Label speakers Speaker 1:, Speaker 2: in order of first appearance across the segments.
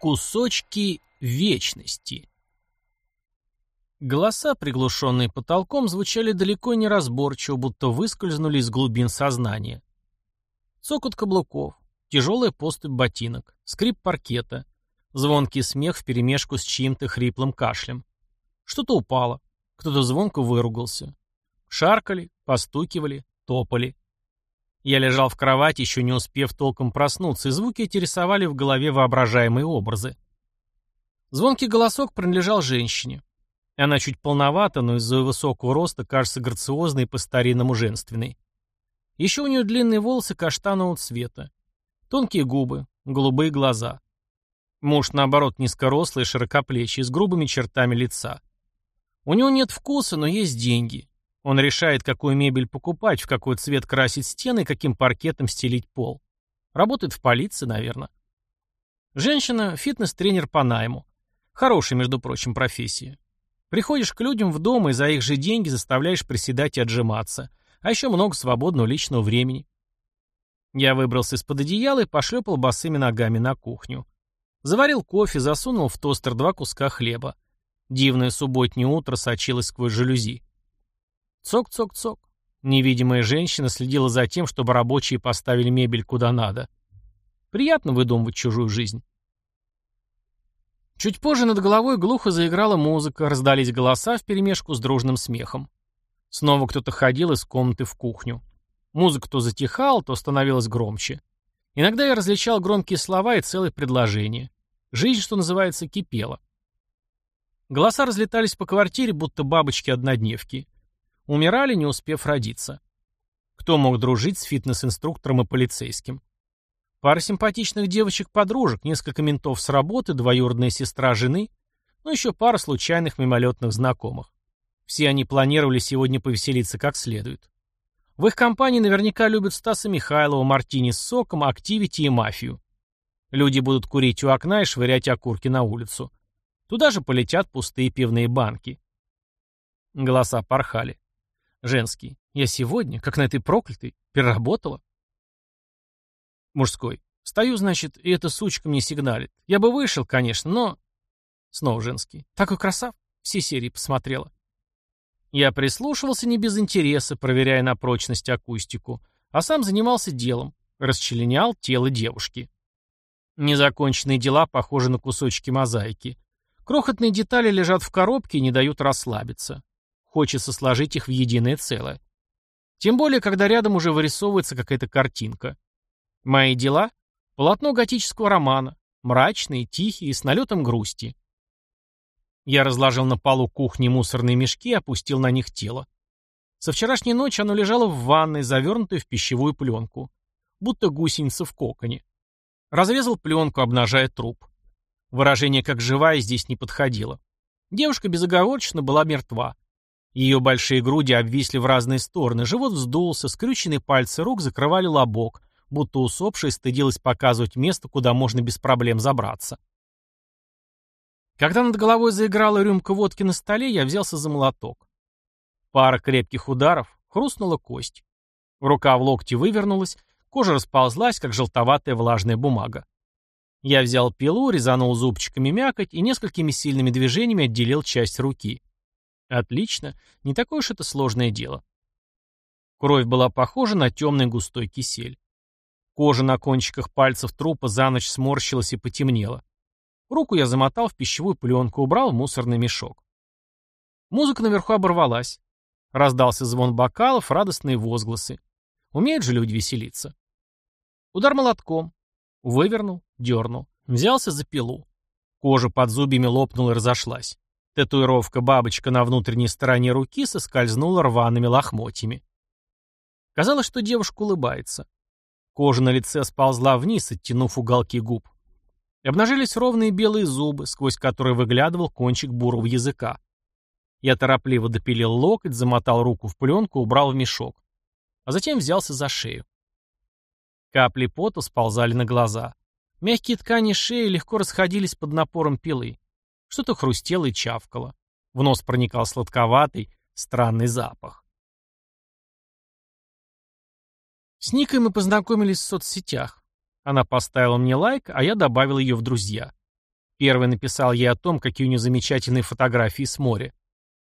Speaker 1: Кусочки вечности. Голоса, приглушенные потолком, звучали далеко не разборчиво, будто выскользнули из глубин сознания. Цокот каблуков, тяжелая поступь ботинок, скрип паркета, звонкий смех вперемешку с чьим-то хриплым кашлем. Что-то упало, кто-то звонко выругался. Шаркали, постукивали, топали. Я лежал в кровати, еще не успев толком проснуться, и звуки интересовали в голове воображаемые образы. Звонкий голосок принадлежал женщине. Она чуть полновата, но из-за высокого роста кажется грациозной и по-старинному женственной. Еще у нее длинные волосы каштанового цвета. Тонкие губы, голубые глаза. Муж, наоборот, низкорослый, широкоплечий, с грубыми чертами лица. У него нет вкуса, но есть деньги. Он решает, какую мебель покупать, в какой цвет красить стены и каким паркетом стелить пол. Работает в полиции, наверное. Женщина – фитнес-тренер по найму. Хорошая, между прочим, профессия. Приходишь к людям в дом и за их же деньги заставляешь приседать и отжиматься. А еще много свободного личного времени. Я выбрался из-под одеяла и пошлепал босыми ногами на кухню. Заварил кофе, засунул в тостер два куска хлеба. Дивное субботнее утро сочилось сквозь жалюзи. Цок-цок-цок. Невидимая женщина следила за тем, чтобы рабочие поставили мебель куда надо. Приятно выдумывать чужую жизнь. Чуть позже над головой глухо заиграла музыка, раздались голоса вперемешку с дружным смехом. Снова кто-то ходил из комнаты в кухню. Музыка то затихала, то становилась громче. Иногда я различал громкие слова и целые предложения. Жизнь, что называется, кипела. Голоса разлетались по квартире, будто бабочки-однодневки. Умирали, не успев родиться. Кто мог дружить с фитнес-инструктором и полицейским? Пара симпатичных девочек-подружек, несколько ментов с работы, двоюродная сестра жены, ну еще пара случайных мимолетных знакомых. Все они планировали сегодня повеселиться как следует. В их компании наверняка любят Стаса Михайлова, Мартини с соком, Активити и Мафию. Люди будут курить у окна и швырять окурки на улицу. Туда же полетят пустые пивные банки. Голоса порхали. Женский. Я сегодня, как на этой проклятой, переработала. Мужской. Стою, значит, и эта сучка мне сигналит. Я бы вышел, конечно, но... Снова женский. Такой красав. Все серии посмотрела. Я прислушивался не без интереса, проверяя на прочность акустику, а сам занимался делом. Расчленял тело девушки. Незаконченные дела похожи на кусочки мозаики. Крохотные детали лежат в коробке и не дают расслабиться. Хочется сложить их в единое целое. Тем более, когда рядом уже вырисовывается какая-то картинка. Мои дела — полотно готического романа, мрачные, тихие, с налетом грусти. Я разложил на полу кухни мусорные мешки и опустил на них тело. Со вчерашней ночи оно лежало в ванной, завернутое в пищевую пленку. Будто гусеница в коконе. Разрезал пленку, обнажая труп. Выражение «как живая» здесь не подходило. Девушка безоговорочно была мертва. Ее большие груди обвисли в разные стороны, живот вздулся, скрюченные пальцы рук закрывали лобок, будто усопшая стыдилась показывать место, куда можно без проблем забраться. Когда над головой заиграла рюмка водки на столе, я взялся за молоток. Пара крепких ударов, хрустнула кость. Рука в локте вывернулась, кожа расползлась, как желтоватая влажная бумага. Я взял пилу, резанул зубчиками мякоть и несколькими сильными движениями отделил часть руки. Отлично, не такое уж это сложное дело. Кровь была похожа на темный густой кисель. Кожа на кончиках пальцев трупа за ночь сморщилась и потемнела. Руку я замотал в пищевую пленку, убрал в мусорный мешок. Музыка наверху оборвалась. Раздался звон бокалов, радостные возгласы. Умеют же люди веселиться. Удар молотком. Вывернул, дернул. Взялся за пилу. Кожа под зубьями лопнула и разошлась. Татуировка бабочка на внутренней стороне руки соскользнула рваными лохмотьями. Казалось, что девушка улыбается. Кожа на лице сползла вниз, оттянув уголки губ. Обнажились ровные белые зубы, сквозь которые выглядывал кончик бурого языка. Я торопливо допилил локоть, замотал руку в пленку, убрал в мешок. А затем взялся за шею. Капли пота сползали на глаза. Мягкие ткани шеи легко расходились под напором пилы. Что-то хрустело и чавкало. В нос проникал сладковатый, странный запах. С Никой мы познакомились в соцсетях. Она поставила мне лайк, а я добавил ее в друзья. Первый написал ей о том, какие у нее замечательные фотографии с моря.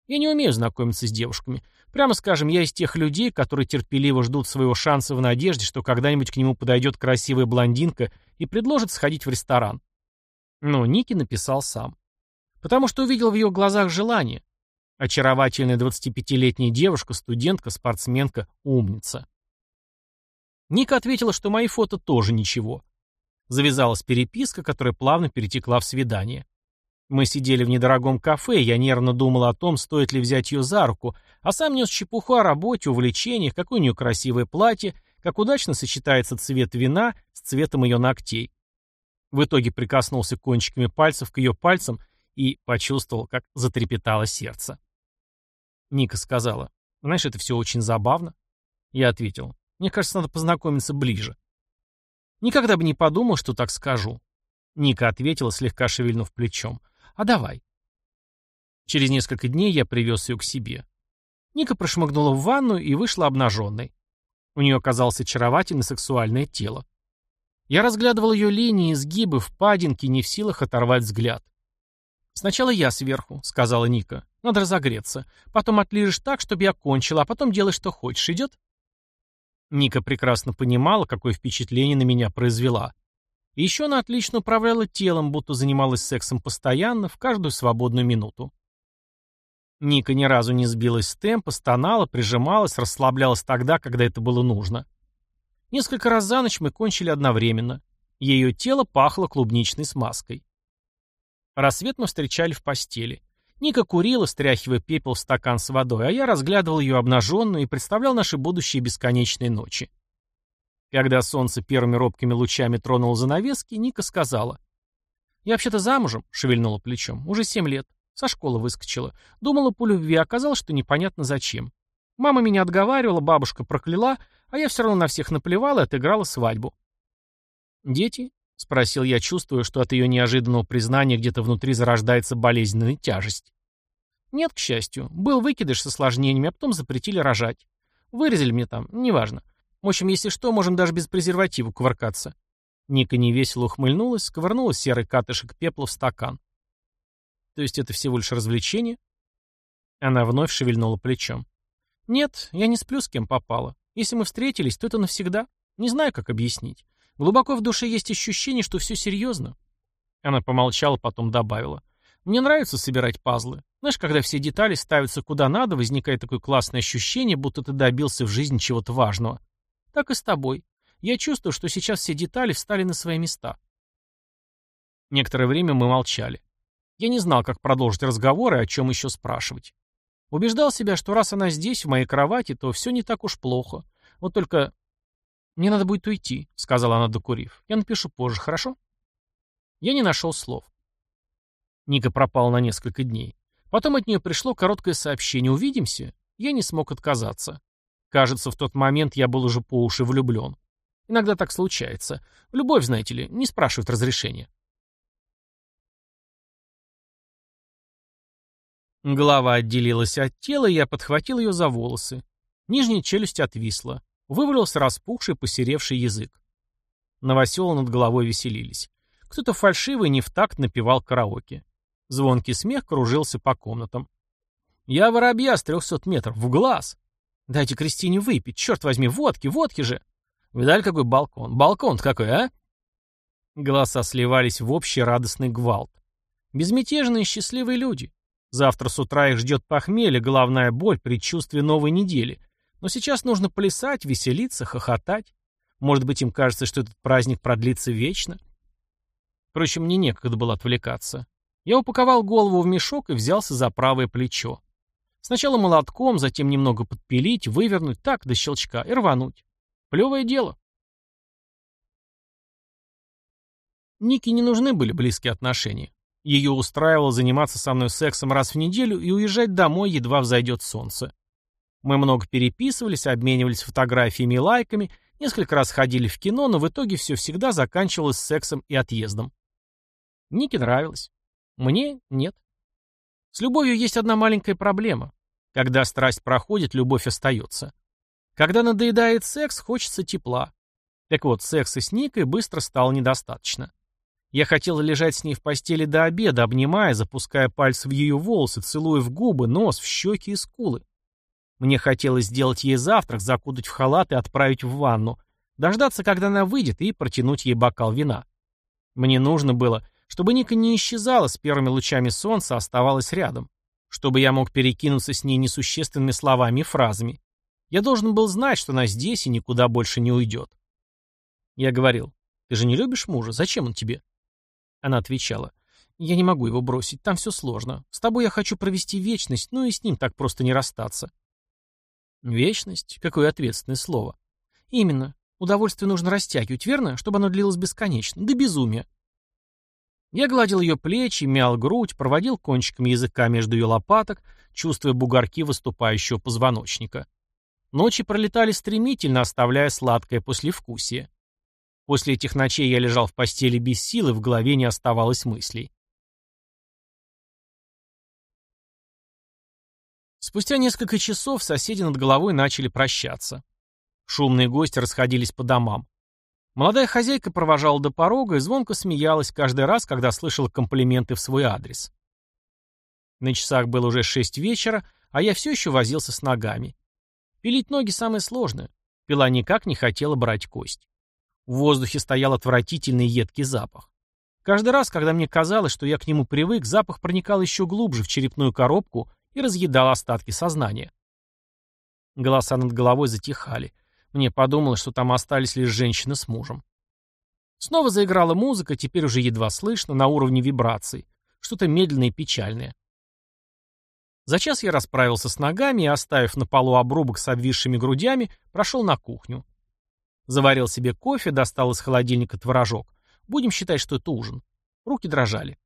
Speaker 1: Я не умею знакомиться с девушками. Прямо скажем, я из тех людей, которые терпеливо ждут своего шанса в надежде, что когда-нибудь к нему подойдет красивая блондинка и предложит сходить в ресторан. Но Ники написал сам. Потому что увидел в ее глазах желание. Очаровательная 25-летняя девушка, студентка, спортсменка, умница. Ника ответила, что мои фото тоже ничего. Завязалась переписка, которая плавно перетекла в свидание. Мы сидели в недорогом кафе, я нервно думал о том, стоит ли взять ее за руку, а сам нес чепуху о работе, увлечениях, какое у нее красивое платье, как удачно сочетается цвет вина с цветом ее ногтей. В итоге прикоснулся кончиками пальцев к ее пальцам и почувствовал, как затрепетало сердце. Ника сказала, знаешь, это все очень забавно. Я ответил, мне кажется, надо познакомиться ближе. Никогда бы не подумал, что так скажу. Ника ответила, слегка шевельнув плечом. А давай. Через несколько дней я привез ее к себе. Ника прошмыгнула в ванную и вышла обнаженной. У нее оказалось очаровательное сексуальное тело. Я разглядывал ее линии, изгибы, впадинки, не в силах оторвать взгляд. «Сначала я сверху», — сказала Ника. «Надо разогреться. Потом отлижешь так, чтобы я кончила, а потом делай, что хочешь. Идет?» Ника прекрасно понимала, какое впечатление на меня произвела. И еще она отлично управляла телом, будто занималась сексом постоянно, в каждую свободную минуту. Ника ни разу не сбилась с темпа, стонала, прижималась, расслаблялась тогда, когда это было нужно. Несколько раз за ночь мы кончили одновременно. Ее тело пахло клубничной смазкой. Рассвет мы встречали в постели. Ника курила, стряхивая пепел в стакан с водой, а я разглядывал ее обнаженную и представлял наши будущие бесконечные ночи. Когда солнце первыми робкими лучами тронуло занавески, Ника сказала. «Я вообще-то замужем», — шевельнула плечом, — «уже семь лет. Со школы выскочила. Думала по любви, оказалось, что непонятно зачем. Мама меня отговаривала, бабушка прокляла, а я все равно на всех наплевала и отыграла свадьбу». «Дети?» — спросил я, чувствуя, что от ее неожиданного признания где-то внутри зарождается болезненная тяжесть. «Нет, к счастью. Был выкидыш с осложнениями, а потом запретили рожать. Вырезали мне там, неважно. В общем, если что, можем даже без презерватива кувыркаться». Ника невесело ухмыльнулась, сковырнула серый катышек пепла в стакан. «То есть это всего лишь развлечение?» Она вновь шевельнула плечом. «Нет, я не сплю с кем попало. Если мы встретились, то это навсегда. Не знаю, как объяснить. Глубоко в душе есть ощущение, что все серьезно. Она помолчала, потом добавила. Мне нравится собирать пазлы. Знаешь, когда все детали ставятся куда надо, возникает такое классное ощущение, будто ты добился в жизни чего-то важного. Так и с тобой. Я чувствую, что сейчас все детали встали на свои места. Некоторое время мы молчали. Я не знал, как продолжить разговор и о чем еще спрашивать. Убеждал себя, что раз она здесь, в моей кровати, то все не так уж плохо. Вот только «Мне надо будет уйти», — сказала она, докурив. «Я напишу позже, хорошо?» Я не нашел слов. Ника пропала на несколько дней. Потом от нее пришло короткое сообщение «Увидимся?» Я не смог отказаться. Кажется, в тот момент я был уже по уши влюблен. Иногда так случается. Любовь, знаете ли, не спрашивает разрешения. Голова отделилась от тела, и я подхватил ее за волосы. Нижняя челюсть отвисла. Вывалился распухший, посеревший язык. Новоселы над головой веселились. Кто-то фальшивый не в такт напевал караоке. Звонкий смех кружился по комнатам. «Я воробья с трехсот метров, в глаз!» «Дайте Кристине выпить, черт возьми, водки, водки же!» «Видали, какой балкон? балкон какой, а?» Голоса сливались в общий радостный гвалт. Безмятежные счастливые люди. Завтра с утра их ждет похмелье, головная боль, предчувствие новой недели. Но сейчас нужно плясать, веселиться, хохотать. Может быть, им кажется, что этот праздник продлится вечно? Впрочем, мне некогда было отвлекаться. Я упаковал голову в мешок и взялся за правое плечо. Сначала молотком, затем немного подпилить, вывернуть, так, до щелчка, и рвануть. Плевое дело. Нике не нужны были близкие отношения. Ее устраивало заниматься со мной сексом раз в неделю и уезжать домой, едва взойдет солнце. Мы много переписывались, обменивались фотографиями и лайками, несколько раз ходили в кино, но в итоге все всегда заканчивалось сексом и отъездом. Нике нравилось. Мне нет. С любовью есть одна маленькая проблема. Когда страсть проходит, любовь остается. Когда надоедает секс, хочется тепла. Так вот, секса с Никой быстро стало недостаточно. Я хотел лежать с ней в постели до обеда, обнимая, запуская пальцы в ее волосы, целуя в губы, нос, в щеки и скулы. Мне хотелось сделать ей завтрак, закутать в халат и отправить в ванну, дождаться, когда она выйдет, и протянуть ей бокал вина. Мне нужно было, чтобы Ника не исчезала с первыми лучами солнца, а оставалась рядом. Чтобы я мог перекинуться с ней несущественными словами и фразами. Я должен был знать, что она здесь и никуда больше не уйдет. Я говорил, ты же не любишь мужа, зачем он тебе? Она отвечала, я не могу его бросить, там все сложно. С тобой я хочу провести вечность, ну и с ним так просто не расстаться. Вечность? Какое ответственное слово. Именно. Удовольствие нужно растягивать, верно? Чтобы оно длилось бесконечно. До безумия. Я гладил ее плечи, мял грудь, проводил кончиком языка между ее лопаток, чувствуя бугорки выступающего позвоночника. Ночи пролетали стремительно, оставляя сладкое послевкусие. После этих ночей я лежал в постели без сил, и в голове не оставалось мыслей. Спустя несколько часов соседи над головой начали прощаться. Шумные гости расходились по домам. Молодая хозяйка провожала до порога и звонко смеялась каждый раз, когда слышала комплименты в свой адрес. На часах было уже шесть вечера, а я все еще возился с ногами. Пилить ноги самое сложное. Пила никак не хотела брать кость. В воздухе стоял отвратительный едкий запах. Каждый раз, когда мне казалось, что я к нему привык, запах проникал еще глубже в черепную коробку и разъедал остатки сознания. Голоса над головой затихали. Мне подумалось, что там остались лишь женщина с мужем. Снова заиграла музыка, теперь уже едва слышно, на уровне вибраций. Что-то медленное и печальное. За час я расправился с ногами и, оставив на полу обрубок с обвисшими грудями, прошел на кухню. Заварил себе кофе, достал из холодильника творожок. Будем считать, что это ужин. Руки дрожали.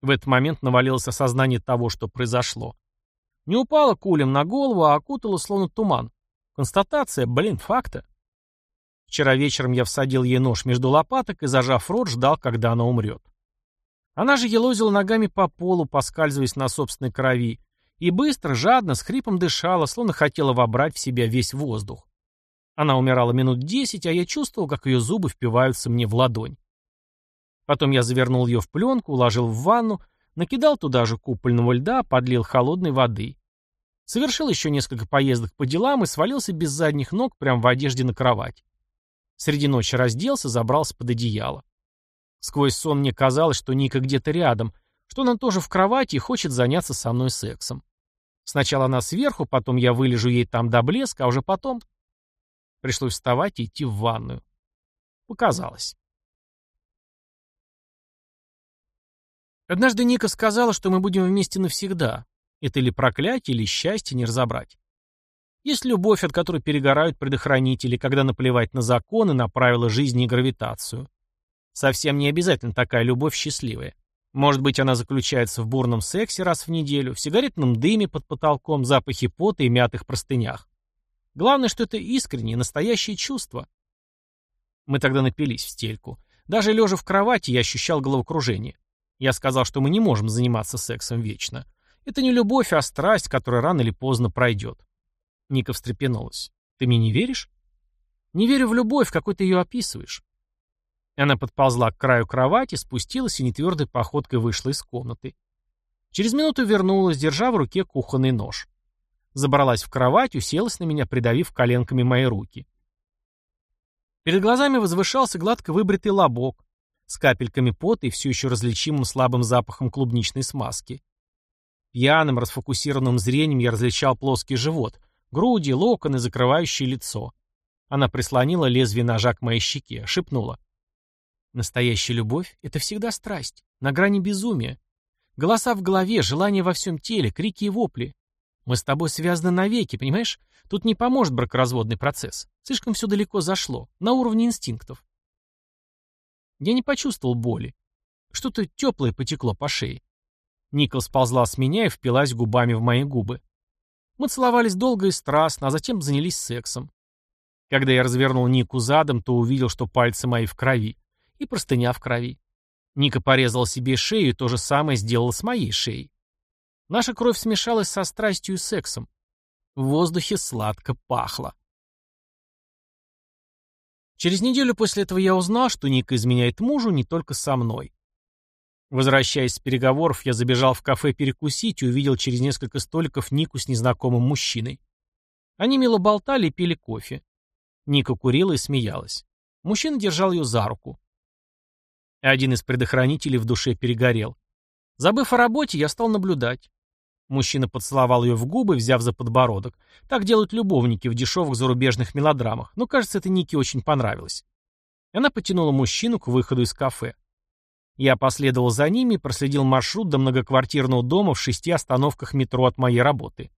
Speaker 1: В этот момент навалилось осознание того, что произошло. Не упало кулем на голову, а окутало словно туман. Констатация, блин, факта. Вчера вечером я всадил ей нож между лопаток и, зажав рот, ждал, когда она умрет. Она же елозила ногами по полу, поскальзываясь на собственной крови, и быстро, жадно, с хрипом дышала, словно хотела вобрать в себя весь воздух. Она умирала минут десять, а я чувствовал, как ее зубы впиваются мне в ладонь. Потом я завернул ее в пленку, уложил в ванну, накидал туда же купольного льда, подлил холодной воды. Совершил еще несколько поездок по делам и свалился без задних ног прямо в одежде на кровать. Среди ночи разделся, забрался под одеяло. Сквозь сон мне казалось, что Ника где-то рядом, что она тоже в кровати и хочет заняться со мной сексом. Сначала она сверху, потом я вылежу ей там до блеска, а уже потом... Пришлось вставать и идти в ванную. Показалось. Однажды Ника сказала, что мы будем вместе навсегда, это или проклятие, или счастье, не разобрать. Есть любовь, от которой перегорают предохранители, когда наплевать на законы, на правила жизни и гравитацию. Совсем не обязательно такая любовь счастливая. Может быть, она заключается в бурном сексе раз в неделю, в сигаретном дыме под потолком, запахе пота и мятых простынях. Главное, что это искреннее, настоящее чувство. Мы тогда напились в стельку. Даже лежа в кровати я ощущал головокружение. Я сказал, что мы не можем заниматься сексом вечно. Это не любовь, а страсть, которая рано или поздно пройдет. Ника встрепенулась. Ты мне не веришь? Не верю в любовь, какой ты ее описываешь. Она подползла к краю кровати, спустилась и нетвердой походкой вышла из комнаты. Через минуту вернулась, держа в руке кухонный нож. Забралась в кровать, уселась на меня, придавив коленками мои руки. Перед глазами возвышался гладко выбритый лобок с капельками пота и все еще различимым слабым запахом клубничной смазки. Пьяным, расфокусированным зрением я различал плоский живот, груди, локоны, закрывающие лицо. Она прислонила лезвие ножа к моей щеке, шепнула. «Настоящая любовь — это всегда страсть, на грани безумия. Голоса в голове, желания во всем теле, крики и вопли. Мы с тобой связаны навеки, понимаешь? Тут не поможет бракоразводный процесс. Слишком все далеко зашло, на уровне инстинктов. Я не почувствовал боли. Что-то теплое потекло по шее. Никол сползла с меня и впилась губами в мои губы. Мы целовались долго и страстно, а затем занялись сексом. Когда я развернул Нику задом, то увидел, что пальцы мои в крови. И простыня в крови. Ника порезала себе шею и то же самое сделала с моей шеей. Наша кровь смешалась со страстью и сексом. В воздухе сладко пахло. Через неделю после этого я узнал, что Ника изменяет мужу не только со мной. Возвращаясь с переговоров, я забежал в кафе перекусить и увидел через несколько столиков Нику с незнакомым мужчиной. Они мило болтали и пили кофе. Ника курила и смеялась. Мужчина держал ее за руку. Один из предохранителей в душе перегорел. Забыв о работе, я стал наблюдать. Мужчина поцеловал ее в губы, взяв за подбородок. Так делают любовники в дешевых зарубежных мелодрамах, но, кажется, это Нике очень понравилось. Она потянула мужчину к выходу из кафе. Я последовал за ними и проследил маршрут до многоквартирного дома в шести остановках метро от моей работы.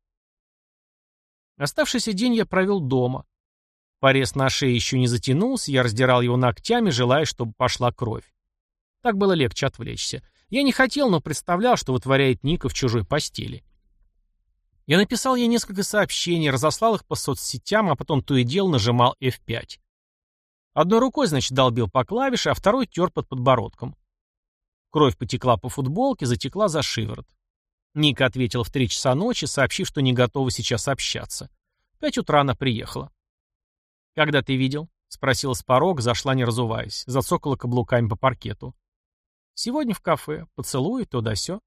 Speaker 1: Оставшийся день я провел дома. Порез на шее еще не затянулся, я раздирал его ногтями, желая, чтобы пошла кровь. Так было легче отвлечься. Я не хотел, но представлял, что вытворяет Ника в чужой постели. Я написал ей несколько сообщений, разослал их по соцсетям, а потом то и дело нажимал F5. Одной рукой, значит, долбил по клавише, а второй тер под подбородком. Кровь потекла по футболке, затекла за шиворот. Ника ответила в три часа ночи, сообщив, что не готова сейчас общаться. В пять утра она приехала. «Когда ты видел?» — спросила с порога, зашла не разуваясь, зацокала каблуками по паркету. Сегодня в кафе. Поцелуй, то да сё.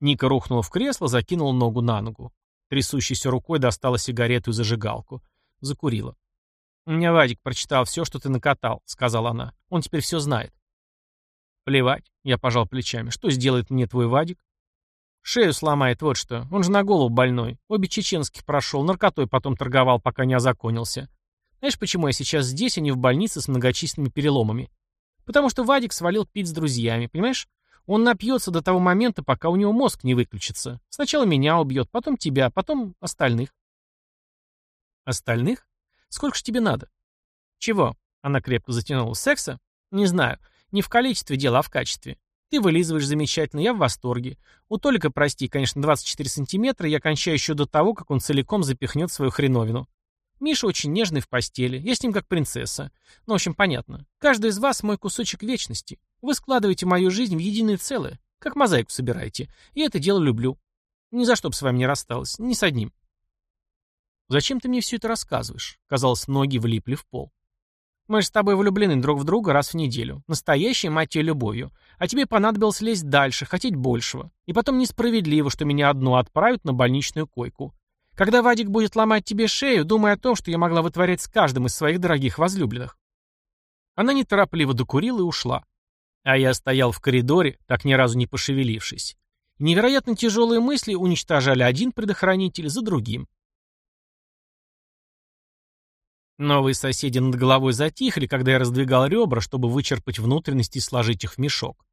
Speaker 1: Ника рухнула в кресло, закинула ногу на ногу. Трясущейся рукой достала сигарету и зажигалку. Закурила. «У меня Вадик прочитал все, что ты накатал», — сказала она. «Он теперь все знает». «Плевать», — я пожал плечами. «Что сделает мне твой Вадик?» «Шею сломает, вот что. Он же на голову больной. Обе чеченских прошел, наркотой потом торговал, пока не озаконился. Знаешь, почему я сейчас здесь, а не в больнице с многочисленными переломами? Потому что Вадик свалил пить с друзьями, понимаешь? Он напьется до того момента, пока у него мозг не выключится. Сначала меня убьет, потом тебя, потом остальных. Остальных? Сколько ж тебе надо? Чего? Она крепко затянула. Секса? Не знаю. Не в количестве дела, а в качестве. Ты вылизываешь замечательно, я в восторге. У Толика, прости, конечно, 24 сантиметра, я кончаю еще до того, как он целиком запихнет свою хреновину. Миша очень нежный в постели, я с ним как принцесса. Ну, в общем, понятно. Каждый из вас мой кусочек вечности. Вы складываете мою жизнь в единое целое, как мозаику собираете. И это дело люблю. Ни за что бы с вами не рассталась, ни с одним. Зачем ты мне все это рассказываешь? Казалось, ноги влипли в пол. Мы же с тобой влюблены друг в друга раз в неделю. Настоящей, мать ее, любовью. А тебе понадобилось лезть дальше, хотеть большего. И потом несправедливо, что меня одну отправят на больничную койку. Когда Вадик будет ломать тебе шею, думай о том, что я могла вытворять с каждым из своих дорогих возлюбленных. Она неторопливо докурила и ушла. А я стоял в коридоре, так ни разу не пошевелившись. Невероятно тяжелые мысли уничтожали один предохранитель за другим. Новые соседи над головой затихли, когда я раздвигал ребра, чтобы вычерпать внутренности и сложить их в мешок.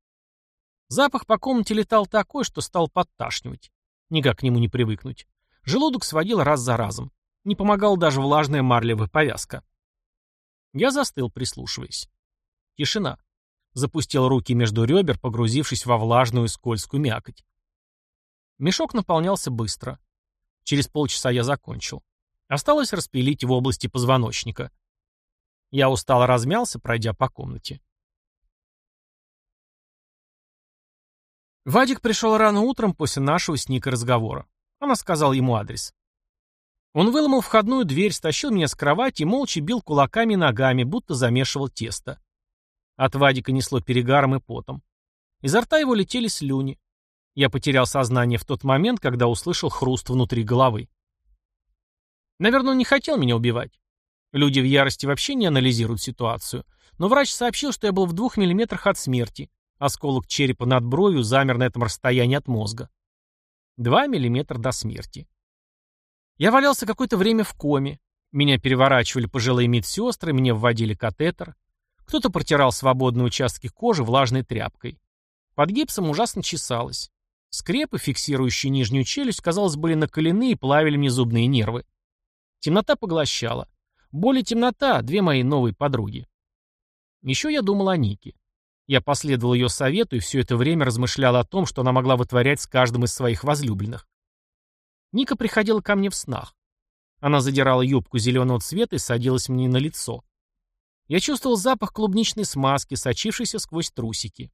Speaker 1: Запах по комнате летал такой, что стал подташнивать. Никак к нему не привыкнуть. Желудок сводил раз за разом. Не помогала даже влажная марлевая повязка. Я застыл, прислушиваясь. Тишина. Запустил руки между ребер, погрузившись во влажную скользкую мякоть. Мешок наполнялся быстро. Через полчаса я закончил. Осталось распилить в области позвоночника. Я устало размялся, пройдя по комнате. Вадик пришел рано утром после нашего с Никой разговора. Она сказала ему адрес. Он выломал входную дверь, стащил меня с кровати и молча бил кулаками и ногами, будто замешивал тесто. От Вадика несло перегаром и потом. Изо рта его летели слюни. Я потерял сознание в тот момент, когда услышал хруст внутри головы. Наверное, он не хотел меня убивать. Люди в ярости вообще не анализируют ситуацию. Но врач сообщил, что я был в двух миллиметрах от смерти. Осколок черепа над бровью замер на этом расстоянии от мозга. Два миллиметра до смерти. Я валялся какое-то время в коме. Меня переворачивали пожилые медсестры, мне вводили катетер. Кто-то протирал свободные участки кожи влажной тряпкой. Под гипсом ужасно чесалось. Скрепы, фиксирующие нижнюю челюсть, казалось, были накалены и плавили мне зубные нервы. Темнота поглощала. Боль темнота — две мои новые подруги. Еще я думал о Нике. Я последовал ее совету и все это время размышлял о том, что она могла вытворять с каждым из своих возлюбленных. Ника приходила ко мне в снах. Она задирала юбку зеленого цвета и садилась мне на лицо. Я чувствовал запах клубничной смазки, сочившейся сквозь трусики.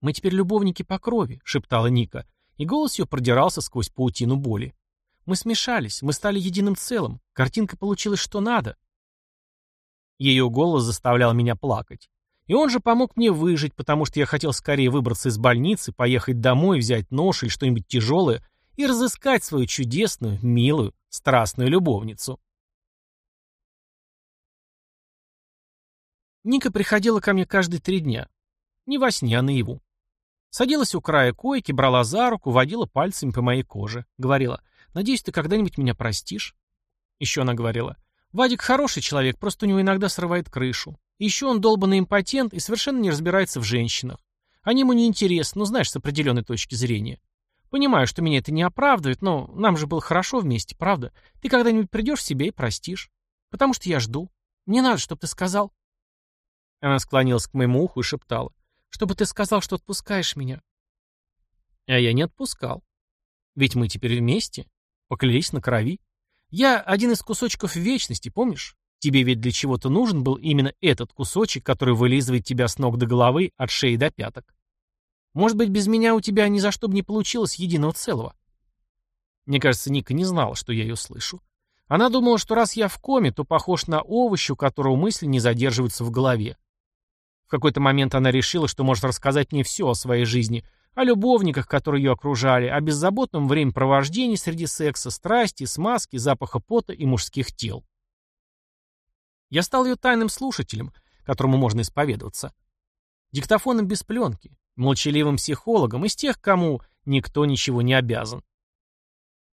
Speaker 1: «Мы теперь любовники по крови», — шептала Ника, и голос ее продирался сквозь паутину боли. «Мы смешались, мы стали единым целым. Картинка получилась что надо». Ее голос заставлял меня плакать. И он же помог мне выжить, потому что я хотел скорее выбраться из больницы, поехать домой, взять нож или что-нибудь тяжелое и разыскать свою чудесную, милую, страстную любовницу. Ника приходила ко мне каждые три дня. Не во сне, а наяву. Садилась у края койки, брала за руку, водила пальцами по моей коже. Говорила, надеюсь, ты когда-нибудь меня простишь. Еще она говорила, Вадик хороший человек, просто у него иногда срывает крышу. Еще он долбанный импотент и совершенно не разбирается в женщинах. Они ему не интересны, ну знаешь, с определенной точки зрения. Понимаю, что меня это не оправдывает, но нам же было хорошо вместе, правда? Ты когда-нибудь придешь в себя и простишь. Потому что я жду. Мне надо, чтобы ты сказал. Она склонилась к моему уху и шептала. Чтобы ты сказал, что отпускаешь меня. А я не отпускал. Ведь мы теперь вместе. Поклялись на крови. Я один из кусочков вечности, помнишь? Тебе ведь для чего-то нужен был именно этот кусочек, который вылизывает тебя с ног до головы, от шеи до пяток. Может быть, без меня у тебя ни за что бы не получилось единого целого. Мне кажется, Ника не знала, что я ее слышу. Она думала, что раз я в коме, то похож на овощ, у которого мысли не задерживаются в голове. В какой-то момент она решила, что может рассказать мне все о своей жизни, о любовниках, которые ее окружали, о беззаботном времяпровождении среди секса, страсти, смазки, запаха пота и мужских тел. Я стал ее тайным слушателем, которому можно исповедоваться. Диктофоном без пленки, молчаливым психологом из тех, кому никто ничего не обязан.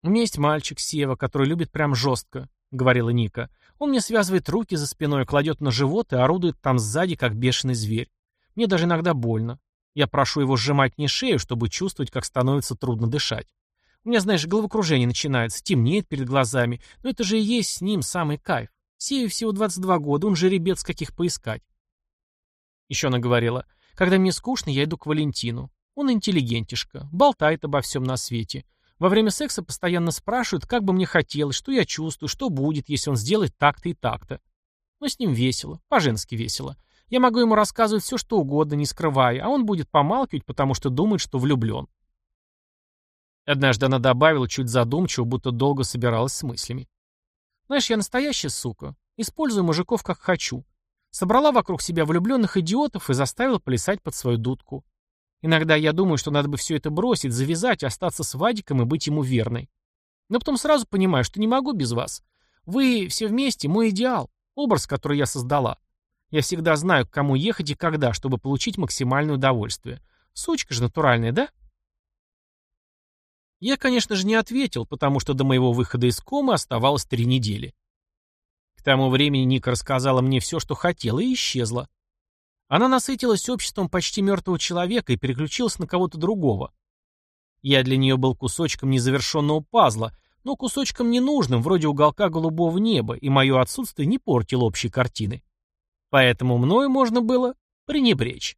Speaker 1: «У меня есть мальчик, Сева, который любит прям жестко», — говорила Ника. «Он мне связывает руки за спиной, кладет на живот и орудует там сзади, как бешеный зверь. Мне даже иногда больно. Я прошу его сжимать не шею, чтобы чувствовать, как становится трудно дышать. У меня, знаешь, головокружение начинается, темнеет перед глазами, но это же и есть с ним самый кайф. Севе всего 22 года, он жеребец каких поискать. Еще она говорила, когда мне скучно, я иду к Валентину. Он интеллигентишка, болтает обо всем на свете. Во время секса постоянно спрашивают, как бы мне хотелось, что я чувствую, что будет, если он сделает так-то и так-то. Но с ним весело, по-женски весело. Я могу ему рассказывать все, что угодно, не скрывая, а он будет помалкивать, потому что думает, что влюблен. Однажды она добавила чуть задумчиво, будто долго собиралась с мыслями. Знаешь, я настоящая сука. Использую мужиков как хочу. Собрала вокруг себя влюбленных идиотов и заставила плясать под свою дудку. Иногда я думаю, что надо бы все это бросить, завязать, остаться с Вадиком и быть ему верной. Но потом сразу понимаю, что не могу без вас. Вы все вместе мой идеал, образ, который я создала. Я всегда знаю, к кому ехать и когда, чтобы получить максимальное удовольствие. Сучка же натуральная, да? Я, конечно же, не ответил, потому что до моего выхода из комы оставалось три недели. К тому времени Ника рассказала мне все, что хотела, и исчезла. Она насытилась обществом почти мертвого человека и переключилась на кого-то другого. Я для нее был кусочком незавершенного пазла, но кусочком ненужным, вроде уголка голубого неба, и мое отсутствие не портило общей картины. Поэтому мною можно было пренебречь.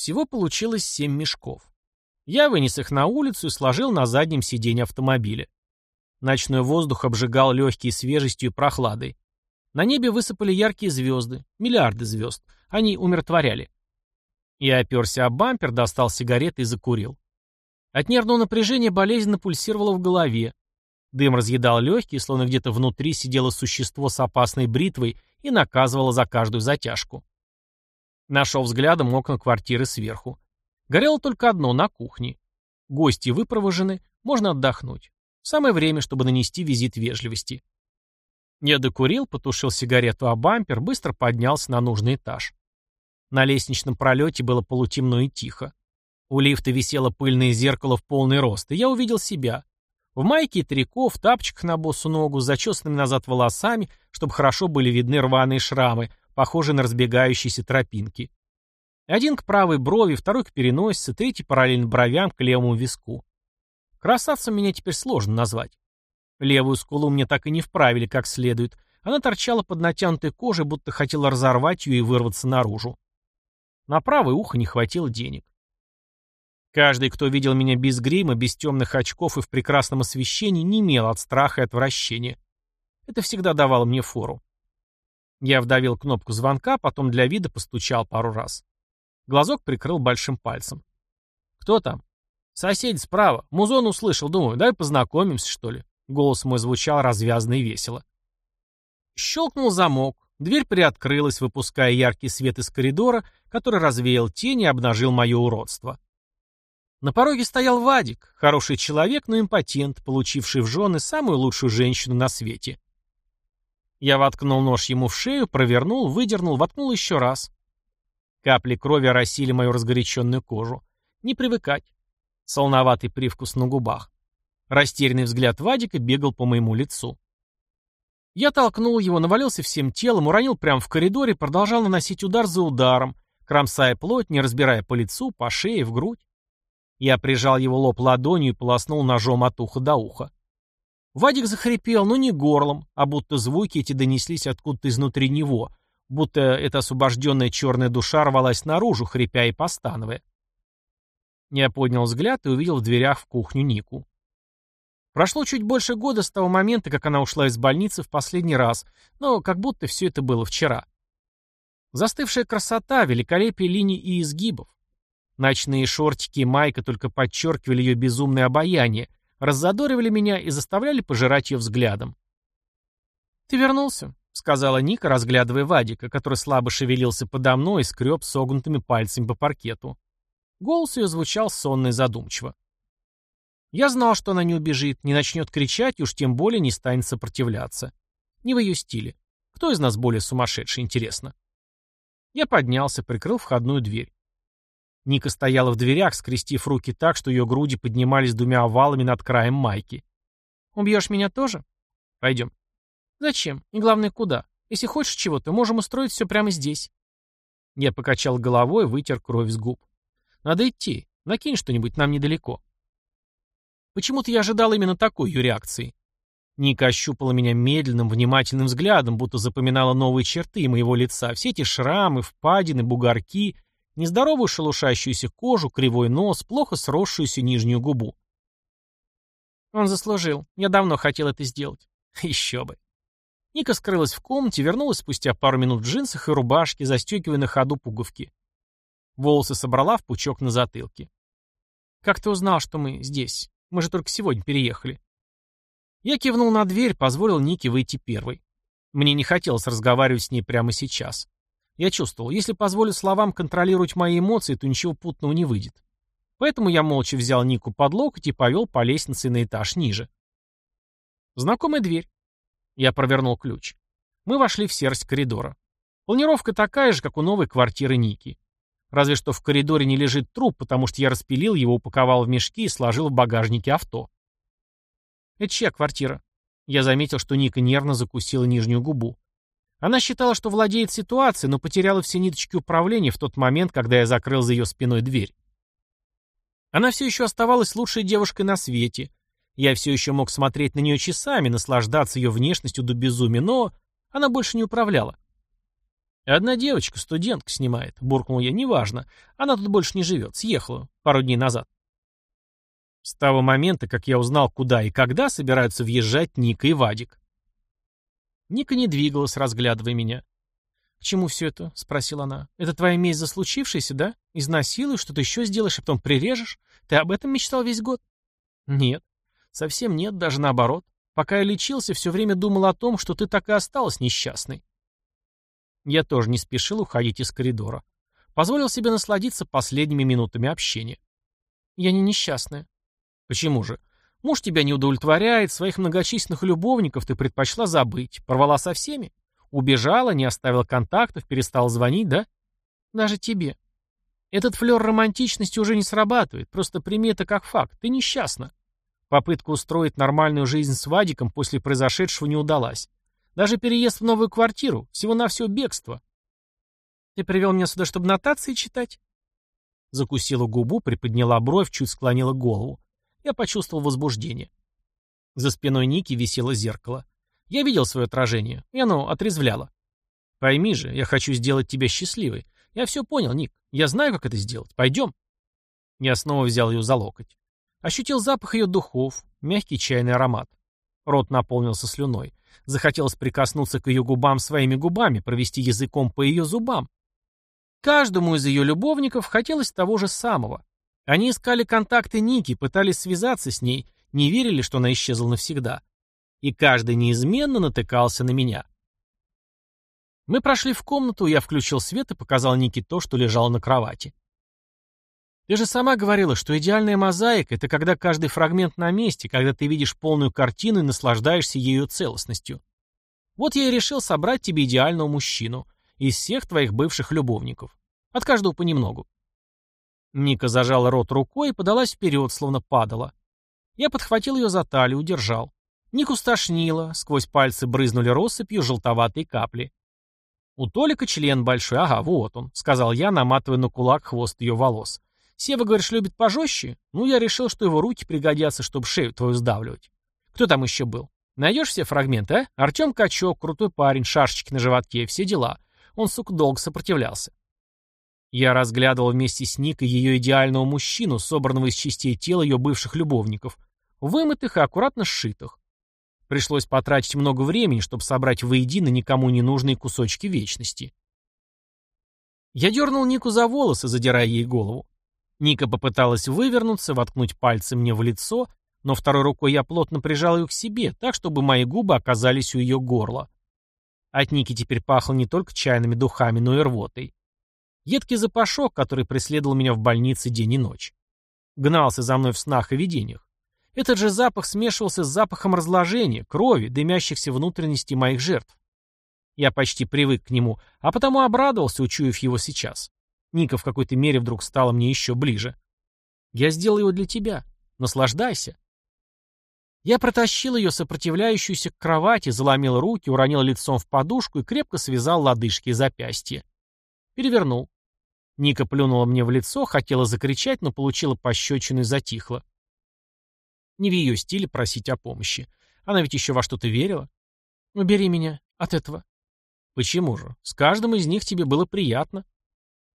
Speaker 1: Всего получилось семь мешков. Я вынес их на улицу и сложил на заднем сиденье автомобиля. Ночной воздух обжигал легкие свежестью и прохладой. На небе высыпали яркие звезды, миллиарды звезд. Они умиротворяли. Я оперся об бампер, достал сигареты и закурил. От нервного напряжения болезненно пульсировало в голове. Дым разъедал легкие, словно где-то внутри сидело существо с опасной бритвой и наказывало за каждую затяжку. Нашел взглядом окна квартиры сверху. Горело только одно на кухне. Гости выпровожены, можно отдохнуть. Самое время, чтобы нанести визит вежливости. Я докурил, потушил сигарету о бампер, быстро поднялся на нужный этаж. На лестничном пролете было полутемно и тихо. У лифта висело пыльное зеркало в полный рост, и я увидел себя. В майке и трико, в тапочках на босу ногу, с зачесанными назад волосами, чтобы хорошо были видны рваные шрамы, похожие на разбегающиеся тропинки. Один к правой брови, второй к переносице, третий параллельно бровям к левому виску. Красавцем меня теперь сложно назвать. Левую скулу мне так и не вправили как следует. Она торчала под натянутой кожей, будто хотела разорвать ее и вырваться наружу. На правое ухо не хватило денег. Каждый, кто видел меня без грима, без темных очков и в прекрасном освещении, не имел от страха и отвращения. Это всегда давало мне фору. Я вдавил кнопку звонка, потом для вида постучал пару раз. Глазок прикрыл большим пальцем. «Кто там?» «Сосед справа. Музон услышал. Думаю, дай познакомимся, что ли». Голос мой звучал развязно и весело. Щелкнул замок, дверь приоткрылась, выпуская яркий свет из коридора, который развеял тень и обнажил мое уродство. На пороге стоял Вадик, хороший человек, но импотент, получивший в жены самую лучшую женщину на свете. Я воткнул нож ему в шею, провернул, выдернул, воткнул еще раз. Капли крови оросили мою разгоряченную кожу. Не привыкать. Солноватый привкус на губах. Растерянный взгляд Вадика бегал по моему лицу. Я толкнул его, навалился всем телом, уронил прямо в коридоре продолжал наносить удар за ударом, кромсая плоть, не разбирая по лицу, по шее, в грудь. Я прижал его лоб ладонью и полоснул ножом от уха до уха. Вадик захрипел, но не горлом, а будто звуки эти донеслись откуда-то изнутри него, будто эта освобожденная черная душа рвалась наружу, хрипя и постановая. Я поднял взгляд и увидел в дверях в кухню Нику. Прошло чуть больше года с того момента, как она ушла из больницы в последний раз, но как будто все это было вчера. Застывшая красота, великолепие линий и изгибов. Ночные шортики и майка только подчеркивали ее безумное обаяние, раззадоривали меня и заставляли пожирать ее взглядом. «Ты вернулся», — сказала Ника, разглядывая Вадика, который слабо шевелился подо мной и скреб согнутыми пальцами по паркету. Голос ее звучал сонно и задумчиво. Я знал, что она не убежит, не начнет кричать и уж тем более не станет сопротивляться. Не в ее стиле. Кто из нас более сумасшедший, интересно? Я поднялся, прикрыл входную дверь. Ника стояла в дверях, скрестив руки так, что ее груди поднимались двумя овалами над краем майки. «Убьешь меня тоже?» «Пойдем». «Зачем? И главное, куда? Если хочешь чего-то, можем устроить все прямо здесь». Я покачал головой, вытер кровь с губ. «Надо идти. Накинь что-нибудь, нам недалеко». Почему-то я ожидал именно такой ее реакции. Ника ощупала меня медленным, внимательным взглядом, будто запоминала новые черты моего лица, все эти шрамы, впадины, бугорки — нездоровую шелушащуюся кожу, кривой нос, плохо сросшуюся нижнюю губу. Он заслужил. Я давно хотел это сделать. Еще бы. Ника скрылась в комнате, вернулась спустя пару минут в джинсах и рубашке, застегивая на ходу пуговки. Волосы собрала в пучок на затылке. «Как ты узнал, что мы здесь? Мы же только сегодня переехали». Я кивнул на дверь, позволил Нике выйти первой. Мне не хотелось разговаривать с ней прямо сейчас. Я чувствовал, если позволю словам контролировать мои эмоции, то ничего путного не выйдет. Поэтому я молча взял Нику под локоть и повел по лестнице на этаж ниже. Знакомая дверь. Я провернул ключ. Мы вошли в серость коридора. Планировка такая же, как у новой квартиры Ники. Разве что в коридоре не лежит труп, потому что я распилил его, упаковал в мешки и сложил в багажнике авто. Это чья квартира? Я заметил, что Ника нервно закусила нижнюю губу. Она считала, что владеет ситуацией, но потеряла все ниточки управления в тот момент, когда я закрыл за ее спиной дверь. Она все еще оставалась лучшей девушкой на свете. Я все еще мог смотреть на нее часами, наслаждаться ее внешностью до безумия, но она больше не управляла. «Одна девочка, студентка, снимает», — буркнул я, — «неважно. Она тут больше не живет, съехала пару дней назад». С того момента, как я узнал, куда и когда собираются въезжать Ника и Вадик. Ника не двигалась, разглядывая меня. «К чему все это?» — спросила она. «Это твоя месть за случившееся, да? Изнасилуешь, что-то еще сделаешь, а потом прирежешь? Ты об этом мечтал весь год?» «Нет. Совсем нет, даже наоборот. Пока я лечился, все время думал о том, что ты так и осталась несчастной». Я тоже не спешил уходить из коридора. Позволил себе насладиться последними минутами общения. «Я не несчастная». «Почему же? Муж тебя не удовлетворяет, своих многочисленных любовников ты предпочла забыть. Порвала со всеми? Убежала, не оставила контактов, перестала звонить, да? Даже тебе. Этот флер романтичности уже не срабатывает, просто прими это как факт. Ты несчастна. Попытка устроить нормальную жизнь с Вадиком после произошедшего не удалась. Даже переезд в новую квартиру, всего-навсего бегство. Ты привел меня сюда, чтобы нотации читать? Закусила губу, приподняла бровь, чуть склонила голову. Я почувствовал возбуждение. За спиной Ники висело зеркало. Я видел свое отражение, и оно отрезвляло. Пойми же, я хочу сделать тебя счастливой. Я все понял, Ник. Я знаю, как это сделать. Пойдем. Я снова взял ее за локоть. Ощутил запах ее духов, мягкий чайный аромат. Рот наполнился слюной. Захотелось прикоснуться к ее губам своими губами, провести языком по ее зубам. Каждому из ее любовников хотелось того же самого. Они искали контакты Ники, пытались связаться с ней, не верили, что она исчезла навсегда. и каждый неизменно натыкался на меня. Мы прошли в комнату, я включил свет и показал Нике то, что лежало на кровати. Ты же сама говорила, что идеальная мозаика — это когда каждый фрагмент на месте, когда ты видишь полную картину и наслаждаешься ее целостностью. Вот я и решил собрать тебе идеального мужчину из всех твоих бывших любовников. От каждого понемногу. Ника зажала рот рукой и подалась вперед, словно падала. Я подхватил ее за талию, удержал. Нику стошнило, сквозь пальцы брызнули россыпью желтоватые капли. «У Толика член большой, ага, вот он», — сказал я, наматывая на кулак хвост ее волос. Сева, говоришь, любит пожестче? Ну, я решил, что его руки пригодятся, чтобы шею твою сдавливать. Кто там еще был? Найдешь все фрагменты, а? Артем Качок, крутой парень, шашечки на животке, все дела. Он, сука, долго сопротивлялся. Я разглядывал вместе с Никой ее идеального мужчину, собранного из частей тела ее бывших любовников, вымытых и аккуратно сшитых. Пришлось потратить много времени, чтобы собрать воедино никому не нужные кусочки вечности. Я дернул Нику за волосы, задирая ей голову. Ника попыталась вывернуться, воткнуть пальцы мне в лицо, но второй рукой я плотно прижал ее к себе, так, чтобы мои губы оказались у ее горла. От Ники теперь пахло не только чайными духами, но и рвотой. Едкий запашок, который преследовал меня в больнице день и ночь. Гнался за мной в снах и видениях. Этот же запах смешивался с запахом разложения, крови, дымящихся внутренностей моих жертв. Я почти привык к нему, а потому обрадовался, учуяв его сейчас. Ника в какой-то мере вдруг стала мне еще ближе. «Я сделал его для тебя. Наслаждайся». Я протащил ее, сопротивляющуюся к кровати, заломил руки, уронил лицом в подушку и крепко связал лодыжки и запястья. Перевернул. Ника плюнула мне в лицо, хотела закричать, но получила пощечину и затихла. Не в ее стиле просить о помощи. Она ведь еще во что-то верила. «Убери меня от этого». «Почему же? С каждым из них тебе было приятно».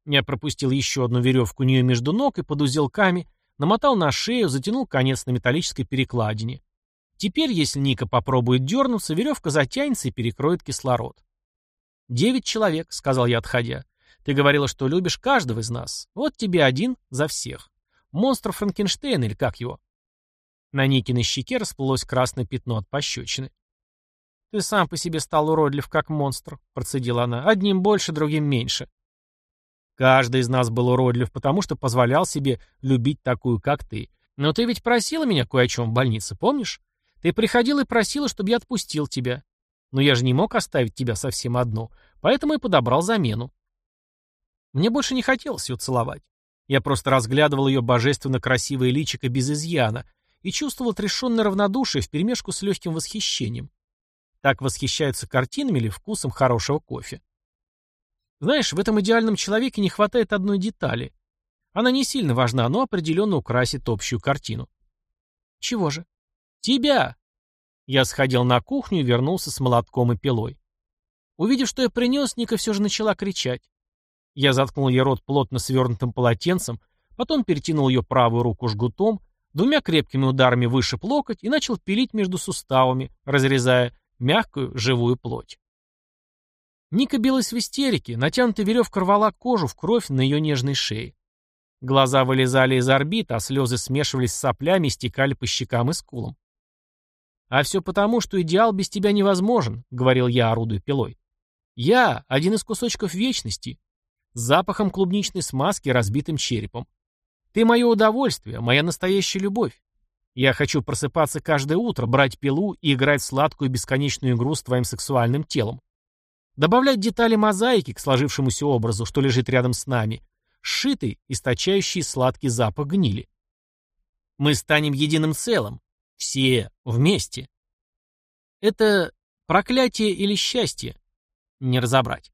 Speaker 1: Я пропустил еще одну веревку у нее между ног и под узелками намотал на шею, затянул конец на металлической перекладине. Теперь, если Ника попробует дернуться, веревка затянется и перекроет кислород. «Девять человек», — сказал я, отходя. «Ты говорила, что любишь каждого из нас. Вот тебе один за всех. Монстр Франкенштейна или как его?» На Никиной щеке расплылось красное пятно от пощечины. «Ты сам по себе стал уродлив, как монстр», — процедила она. «Одним больше, другим меньше». Каждый из нас был уродлив, потому что позволял себе любить такую, как ты. Но ты ведь просила меня кое о чем в больнице, помнишь? Ты приходила и просила, чтобы я отпустил тебя. Но я же не мог оставить тебя совсем одну, поэтому и подобрал замену. Мне больше не хотелось ее целовать. Я просто разглядывал ее божественно красивое личико без изъяна и чувствовал отрешенное равнодушие вперемешку с легким восхищением. Так восхищаются картинами или вкусом хорошего кофе. Знаешь, в этом идеальном человеке не хватает одной детали. Она не сильно важна, но определенно украсит общую картину. Чего же? Тебя! Я сходил на кухню и вернулся с молотком и пилой. Увидев, что я принес, Ника все же начала кричать. Я заткнул ей рот плотно свернутым полотенцем, потом перетянул ее правую руку жгутом, двумя крепкими ударами вышиб локоть и начал пилить между суставами, разрезая мягкую живую плоть. Ника билась в истерике, натянутая веревка рвала кожу в кровь на ее нежной шее. Глаза вылезали из орбит, а слезы смешивались с соплями и стекали по щекам и скулам. «А все потому, что идеал без тебя невозможен», — говорил я, орудуя пилой. «Я — один из кусочков вечности, запахом клубничной смазки и разбитым черепом. Ты мое удовольствие, моя настоящая любовь. Я хочу просыпаться каждое утро, брать пилу и играть сладкую бесконечную игру с твоим сексуальным телом. Добавлять детали мозаики к сложившемуся образу, что лежит рядом с нами, сшитый, источающий сладкий запах гнили. Мы станем единым целым. Все вместе. Это проклятие или счастье? Не разобрать.